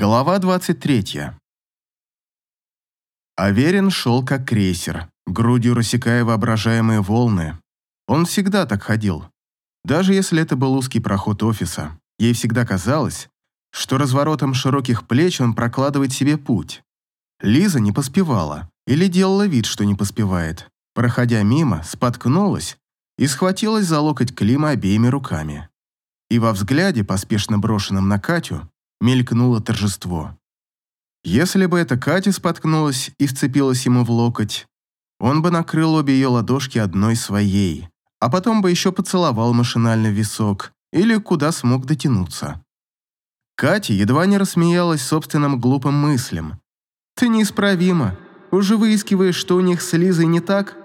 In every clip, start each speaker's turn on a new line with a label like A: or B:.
A: Глава 23. Аверин шел как крейсер, грудью рассекая воображаемые волны. Он всегда так ходил. Даже если это был узкий проход офиса, ей всегда казалось, что разворотом широких плеч он прокладывает себе путь. Лиза не поспевала или делала вид, что не поспевает. Проходя мимо, споткнулась и схватилась за локоть Клима обеими руками. И во взгляде, поспешно брошенном на Катю, мелькнуло торжество. Если бы эта Катя споткнулась и вцепилась ему в локоть, он бы накрыл обе ее ладошки одной своей, а потом бы еще поцеловал машинально висок или куда смог дотянуться. Катя едва не рассмеялась собственным глупым мыслям. «Ты неисправима. Уже выискиваешь, что у них с Лизой не так?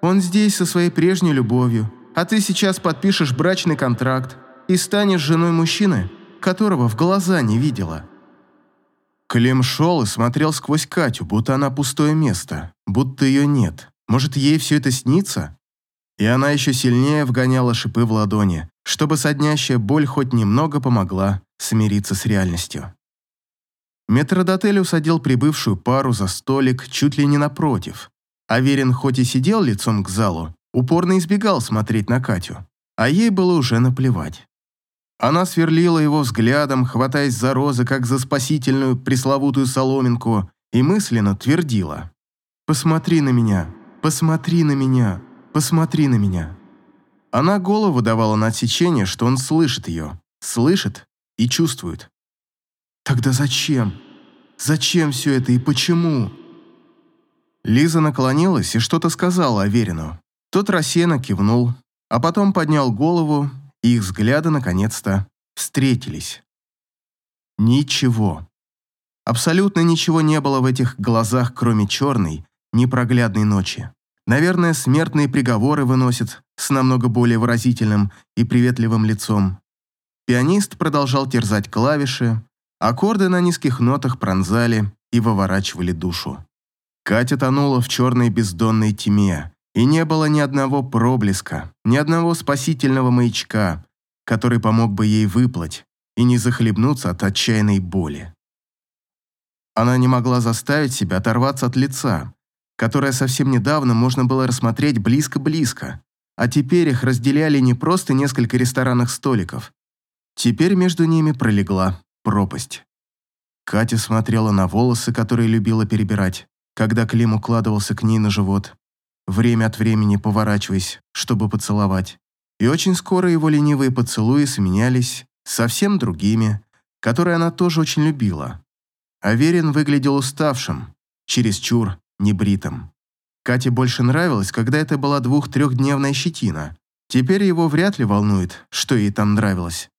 A: Он здесь со своей прежней любовью, а ты сейчас подпишешь брачный контракт и станешь женой мужчины, которого в глаза не видела. Клим шел и смотрел сквозь Катю, будто она пустое место, будто ее нет. Может, ей все это снится? И она еще сильнее вгоняла шипы в ладони, чтобы соднящая боль хоть немного помогла смириться с реальностью. Метродотель усадил прибывшую пару за столик чуть ли не напротив. Аверин хоть и сидел лицом к залу, упорно избегал смотреть на Катю, а ей было уже наплевать. Она сверлила его взглядом, хватаясь за розы, как за спасительную пресловутую соломинку, и мысленно твердила. «Посмотри на меня, посмотри на меня, посмотри на меня». Она голову давала на отсечение, что он слышит ее, слышит и чувствует. «Тогда зачем? Зачем все это и почему?» Лиза наклонилась и что-то сказала Аверину. Тот рассеянно кивнул, а потом поднял голову их взгляды наконец-то встретились. Ничего. Абсолютно ничего не было в этих глазах, кроме черной, непроглядной ночи. Наверное, смертные приговоры выносят с намного более выразительным и приветливым лицом. Пианист продолжал терзать клавиши, аккорды на низких нотах пронзали и выворачивали душу. Катя тонула в черной бездонной тьме, и не было ни одного проблеска, ни одного спасительного маячка, который помог бы ей выплыть и не захлебнуться от отчаянной боли. Она не могла заставить себя оторваться от лица, которое совсем недавно можно было рассмотреть близко-близко, а теперь их разделяли не просто несколько ресторанных столиков. Теперь между ними пролегла пропасть. Катя смотрела на волосы, которые любила перебирать, когда Клим укладывался к ней на живот, время от времени поворачиваясь, чтобы поцеловать. И очень скоро его ленивые поцелуи сменялись совсем другими, которые она тоже очень любила. Аверин выглядел уставшим, чересчур небритым. Кате больше нравилось, когда это была двух-трехдневная щетина. Теперь его вряд ли волнует, что ей там нравилось.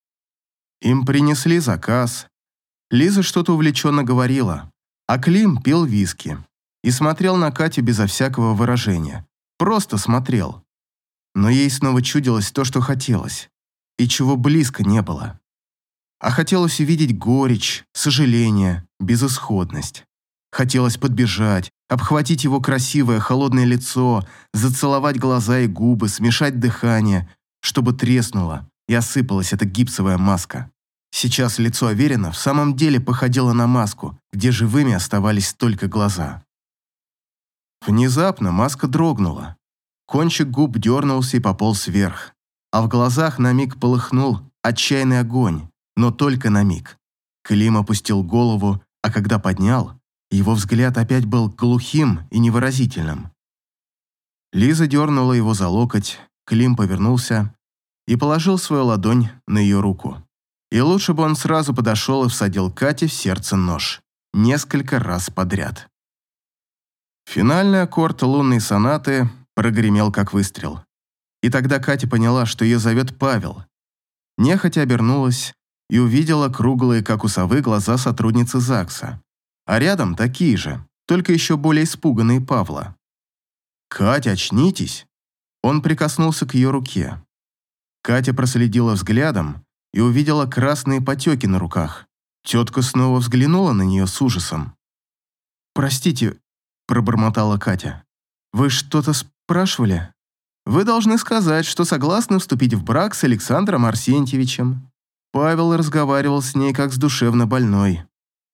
A: Им принесли заказ. Лиза что-то увлеченно говорила, а Клим пил виски и смотрел на Катю безо всякого выражения. Просто смотрел. Но ей снова чудилось то, что хотелось, и чего близко не было. А хотелось увидеть горечь, сожаление, безысходность. Хотелось подбежать, обхватить его красивое холодное лицо, зацеловать глаза и губы, смешать дыхание, чтобы треснула и осыпалась эта гипсовая маска. Сейчас лицо Аверина в самом деле походило на маску, где живыми оставались только глаза. Внезапно маска дрогнула. Кончик губ дернулся и пополз вверх, а в глазах на миг полыхнул отчаянный огонь, но только на миг. Клим опустил голову, а когда поднял, его взгляд опять был глухим и невыразительным. Лиза дернула его за локоть, Клим повернулся и положил свою ладонь на ее руку. И лучше бы он сразу подошел и всадил Кате в сердце нож. Несколько раз подряд. Финальный аккорд лунной сонаты прогремел как выстрел. И тогда Катя поняла, что ее зовет Павел. Нехотя обернулась и увидела круглые, как у совы, глаза сотрудницы ЗАГСа. А рядом такие же, только еще более испуганные Павла. «Катя, очнитесь!» Он прикоснулся к ее руке. Катя проследила взглядом и увидела красные потеки на руках. Тетка снова взглянула на нее с ужасом. «Простите, пробормотала Катя. «Вы что-то спрашивали? Вы должны сказать, что согласны вступить в брак с Александром Арсентьевичем». Павел разговаривал с ней как с душевно больной.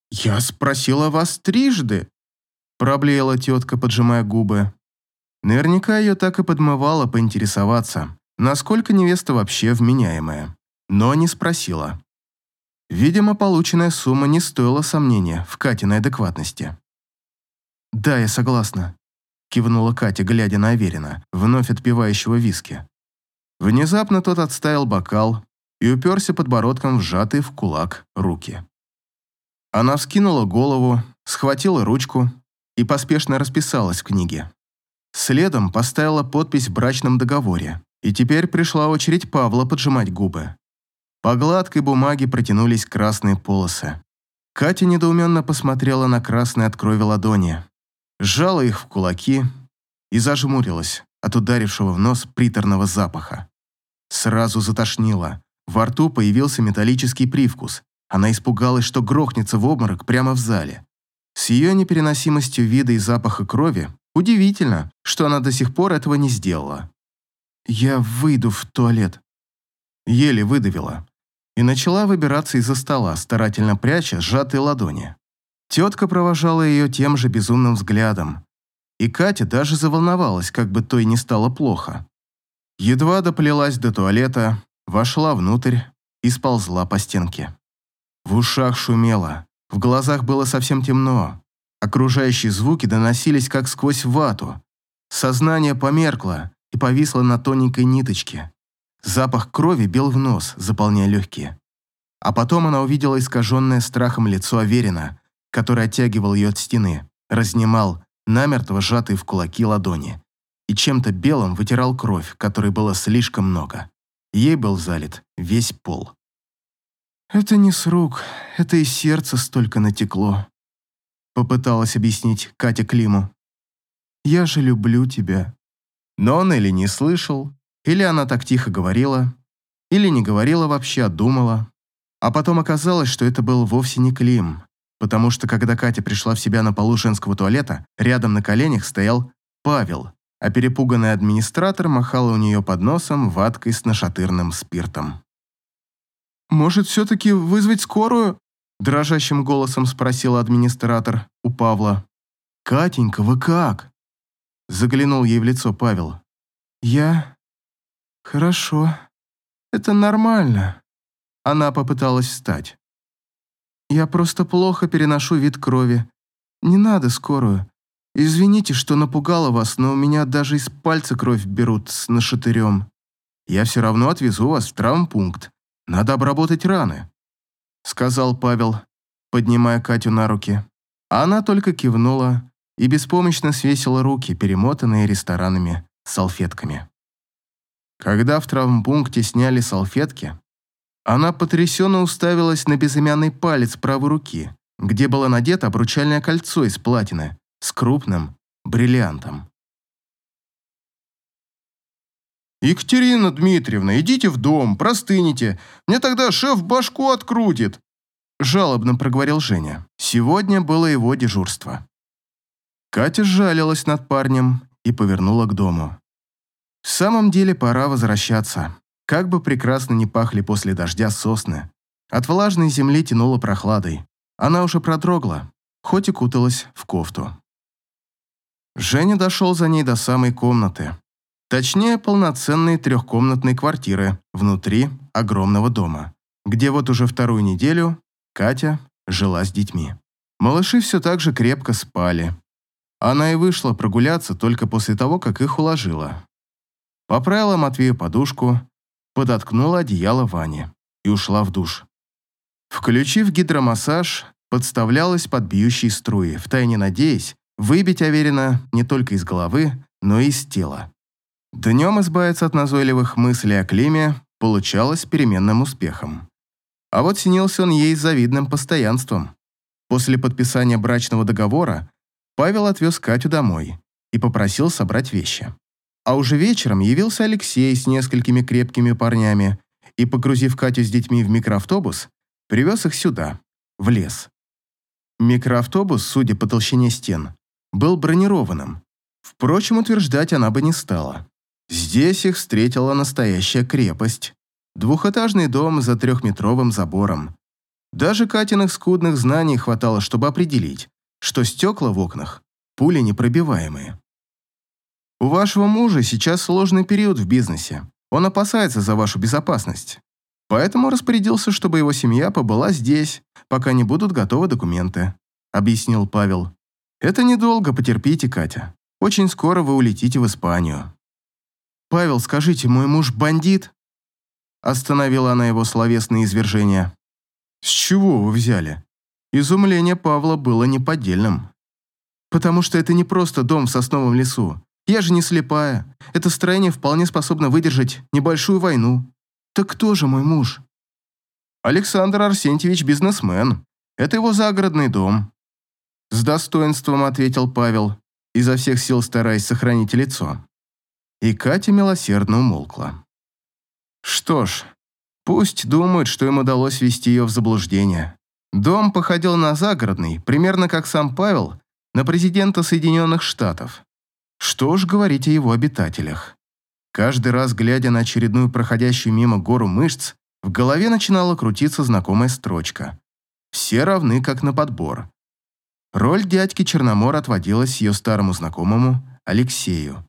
A: «Я спросила вас трижды», – проблеяла тетка, поджимая губы. Наверняка ее так и подмывало поинтересоваться, насколько невеста вообще вменяемая, но не спросила. Видимо, полученная сумма не стоила сомнения в Катиной адекватности. «Да, я согласна», – кивнула Катя, глядя на Аверина, вновь отпивающего виски. Внезапно тот отставил бокал и уперся подбородком в сжатые в кулак руки. Она вскинула голову, схватила ручку и поспешно расписалась в книге. Следом поставила подпись в брачном договоре, и теперь пришла очередь Павла поджимать губы. По гладкой бумаге протянулись красные полосы. Катя недоуменно посмотрела на красные от крови ладони, сжала их в кулаки и зажмурилась от ударившего в нос приторного запаха. Сразу затошнило, во рту появился металлический привкус. Она испугалась, что грохнется в обморок прямо в зале. С ее непереносимостью вида и запаха крови удивительно, что она до сих пор этого не сделала. «Я выйду в туалет», — еле выдавила и начала выбираться из-за стола, старательно пряча сжатые ладони. Тетка провожала ее тем же безумным взглядом, и Катя даже заволновалась, как бы то и не стало плохо. Едва доплелась до туалета, вошла внутрь и сползла по стенке. В ушах шумело, в глазах было совсем темно, окружающие звуки доносились как сквозь вату. Сознание померкло и повисло на тоненькой ниточке. Запах крови бил в нос, заполняя легкие. А потом она увидела искаженное страхом лицо Аверина, который оттягивал ее от стены, разнимал намертво сжатые в кулаки ладони и чем-то белым вытирал кровь, которой было слишком много. Ей был залит весь пол. «Это не с рук, это из сердца столько натекло», попыталась объяснить Катя Климу. «Я же люблю тебя». Но он или не слышал, или она так тихо говорила, или не говорила вообще, а думала. А потом оказалось, что это был вовсе не Клим, потому что когда Катя пришла в себя на полу женского туалета, рядом на коленях стоял Павел, а перепуганный администратор махал у нее под носом ваткой с нашатырным спиртом. «Может, все-таки вызвать скорую?» дрожащим голосом спросил администратор у Павла. «Катенька, вы как?» Заглянул ей в лицо Павел. «Я... Хорошо. Это нормально». Она попыталась встать. «Я просто плохо переношу вид крови. Не надо скорую. Извините, что напугала вас, но у меня даже из пальца кровь берут с нашатырем. Я все равно отвезу вас в травмпункт. Надо обработать раны», — сказал Павел, поднимая Катю на руки. Она только кивнула и беспомощно свесила руки, перемотанные ресторанами салфетками. Когда в травмпункте сняли салфетки, она потрясенно уставилась на безымянный палец правой руки, где было надето обручальное кольцо из платины с крупным бриллиантом. «Екатерина Дмитриевна, идите в дом, простыните. Мне тогда шеф башку открутит!» Жалобно проговорил Женя. Сегодня было его дежурство. Катя сжалилась над парнем и повернула к дому. В самом деле пора возвращаться. Как бы прекрасно не пахли после дождя сосны. От влажной земли тянуло прохладой. Она уже продрогла, хоть и куталась в кофту. Женя дошел за ней до самой комнаты. Точнее, полноценной трехкомнатной квартиры внутри огромного дома, где вот уже вторую неделю Катя жила с детьми. Малыши все так же крепко спали. Она и вышла прогуляться только после того, как их уложила. Поправила Матвею подушку, подоткнула одеяло Ване и ушла в душ. Включив гидромассаж, подставлялась под бьющие струи, втайне надеясь выбить Аверина не только из головы, но и из тела. Днем избавиться от назойливых мыслей о Климе получалось переменным успехом. А вот снился он ей с завидным постоянством. После подписания брачного договора Павел отвез Катю домой и попросил собрать вещи. А уже вечером явился Алексей с несколькими крепкими парнями и, погрузив Катю с детьми в микроавтобус, привез их сюда, в лес. Микроавтобус, судя по толщине стен, был бронированным. Впрочем, утверждать она бы не стала. Здесь их встретила настоящая крепость. Двухэтажный дом за трехметровым забором. Даже Катиных скудных знаний хватало, чтобы определить, что стекла в окнах пули непробиваемые. У вашего мужа сейчас сложный период в бизнесе. Он опасается за вашу безопасность. Поэтому распорядился, чтобы его семья побыла здесь, пока не будут готовы документы», — объяснил Павел. «Это недолго, потерпите, Катя. Очень скоро вы улетите в Испанию». «Павел, скажите, мой муж бандит?» Остановила она его словесные извержения. «С чего вы взяли?» Изумление Павла было неподдельным. «Потому что это не просто дом в сосновом лесу. Я же не слепая. Это строение вполне способно выдержать небольшую войну. Так кто же мой муж?» «Александр Арсентьевич бизнесмен. Это его загородный дом». С достоинством ответил Павел, изо всех сил стараясь сохранить лицо. И Катя милосердно умолкла. Что ж, пусть думает, что им удалось ввести ее в заблуждение. Дом походил на загородный, примерно как сам Павел, на президента Соединенных Штатов. Что ж говорить о его обитателях. Каждый раз, глядя на очередную проходящую мимо гору мышц, в голове начинала крутиться знакомая строчка. Все равны, как на подбор. Роль дядьки Черномор отводилась ее старому знакомому Алексею.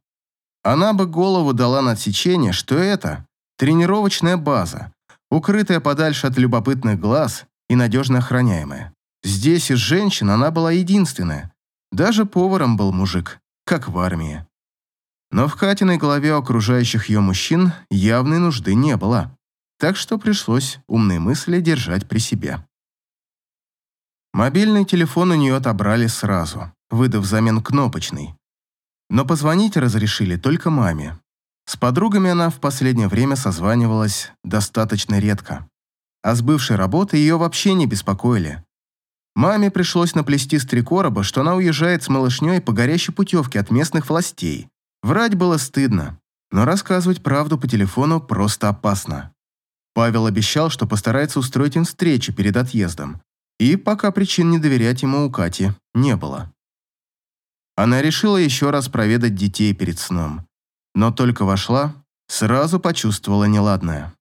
A: Она бы голову дала на отсечение, что это тренировочная база, укрытая подальше от любопытных глаз и надежно охраняемая. Здесь из женщин она была единственная. Даже поваром был мужик, как в армии. Но в Катиной голове окружающих ее мужчин явной нужды не было, так что пришлось умные мысли держать при себе. Мобильный телефон у нее отобрали сразу, выдав взамен кнопочный. Но позвонить разрешили только маме. С подругами она в последнее время созванивалась достаточно редко. А с бывшей работы ее вообще не беспокоили. Маме пришлось наплести с три короба, что она уезжает с малышней по горящей путевке от местных властей. Врать было стыдно, но рассказывать правду по телефону просто опасно. Павел обещал, что постарается устроить им встречу перед отъездом, и пока причин не доверять ему у Кати не было. Она решила еще раз проведать детей перед сном, но только вошла, сразу почувствовала неладное.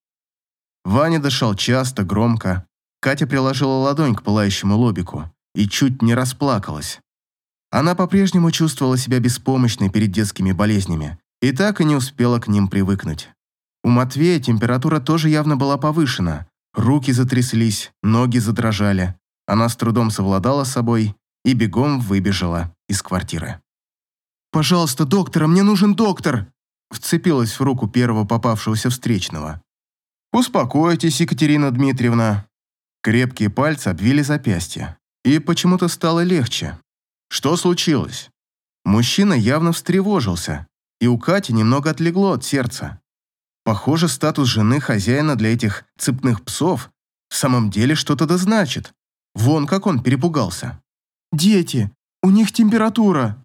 A: Ваня дышал часто, громко. Катя приложила ладонь к пылающему лобику и чуть не расплакалась. Она по-прежнему чувствовала себя беспомощной перед детскими болезнями и так и не успела к ним привыкнуть. У Матвея температура тоже явно была повышена. Руки затряслись, ноги задрожали. Она с трудом совладала с собой и бегом выбежала из квартиры. «Пожалуйста, доктора, мне нужен доктор!» вцепилась в руку первого попавшегося встречного. «Успокойтесь, Екатерина Дмитриевна». Крепкие пальцы обвили запястье, и почему-то стало легче. Что случилось? Мужчина явно встревожился, и у Кати немного отлегло от сердца. Похоже, статус жены хозяина для этих цепных псов в самом деле что-то да значит. Вон как он перепугался. «Дети, у них температура!»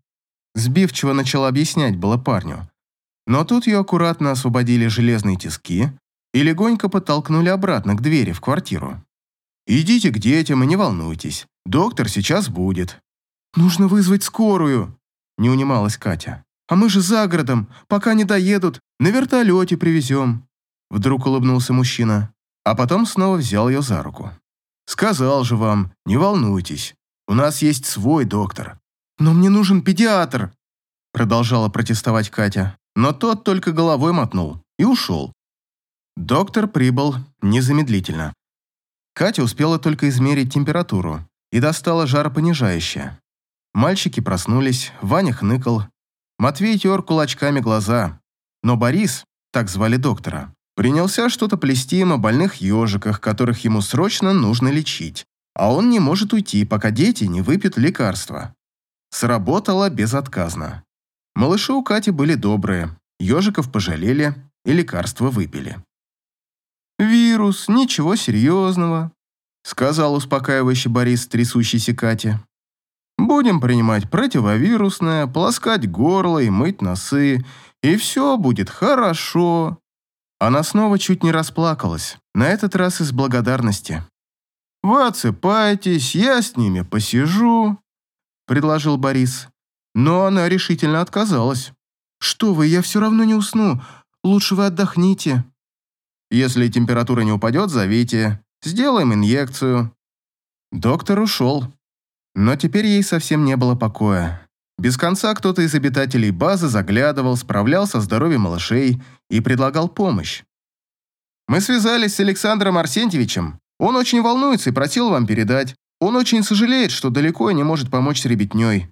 A: Сбивчиво начала объяснять было парню, но тут ее аккуратно освободили железные тиски и легонько подтолкнули обратно к двери в квартиру. «Идите к детям и не волнуйтесь. Доктор сейчас будет». «Нужно вызвать скорую», – не унималась Катя. «А мы же за городом. Пока не доедут, на вертолете привезем». Вдруг улыбнулся мужчина, а потом снова взял ее за руку. «Сказал же вам, не волнуйтесь. У нас есть свой доктор». «Но мне нужен педиатр», – продолжала протестовать Катя но тот только головой мотнул и ушел. Доктор прибыл незамедлительно. Катя успела только измерить температуру и достала жаропонижающее. Мальчики проснулись, Ваня хныкал, Матвей тер кулачками глаза, но Борис, так звали доктора, принялся что-то плести им о больных ежиках, которых ему срочно нужно лечить, а он не может уйти, пока дети не выпьют лекарства. Сработало безотказно. Малыши у Кати были добрые, ежиков пожалели и лекарства выпили. «Вирус, ничего серьезного», — сказал успокаивающий Борис трясущейся Кате. «Будем принимать противовирусное, полоскать горло и мыть носы, и все будет хорошо». Она снова чуть не расплакалась, на этот раз из благодарности. «Вы отсыпайтесь, я с ними посижу», — предложил Борис. Но она решительно отказалась. «Что вы, я все равно не усну. Лучше вы отдохните». «Если температура не упадет, зовите. Сделаем инъекцию», Доктор ушел. Но теперь ей совсем не было покоя. Без конца кто-то из обитателей базы заглядывал, справлялся о здоровье малышей и предлагал помощь. «Мы связались с Александром Арсентьевичем. Он очень волнуется и просил вам передать. Он очень сожалеет, что далеко и не может помочь с ребятней.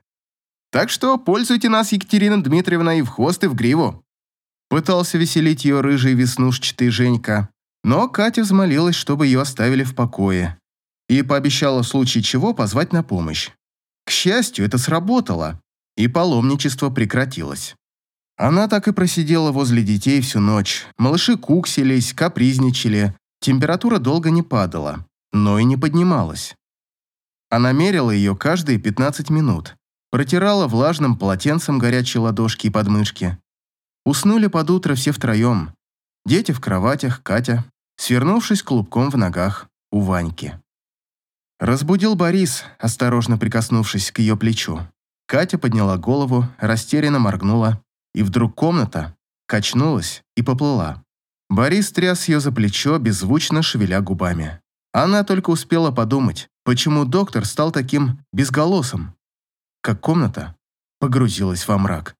A: Так что пользуйте нас, Екатерина Дмитриевна, и в хвост, и в гриву». Пытался веселить ее рыжий веснушчатый Женька, но Катя взмолилась, чтобы ее оставили в покое, и пообещала в случае чего позвать на помощь. К счастью, это сработало, и паломничество прекратилось. Она так и просидела возле детей всю ночь. Малыши куксились, капризничали, температура долго не падала, но и не поднималась. Она мерила ее каждые 15 минут, протирала влажным полотенцем горячие ладошки и подмышки. Уснули под утро все втроем. Дети в кроватях, Катя, свернувшись клубком в ногах у Ваньки. Разбудил Борис, осторожно прикоснувшись к ее плечу. Катя подняла голову, растерянно моргнула, и вдруг комната качнулась и поплыла. Борис тряс ее за плечо, беззвучно шевеля губами. Она только успела подумать, почему доктор стал таким безголосым, как комната погрузилась во мрак.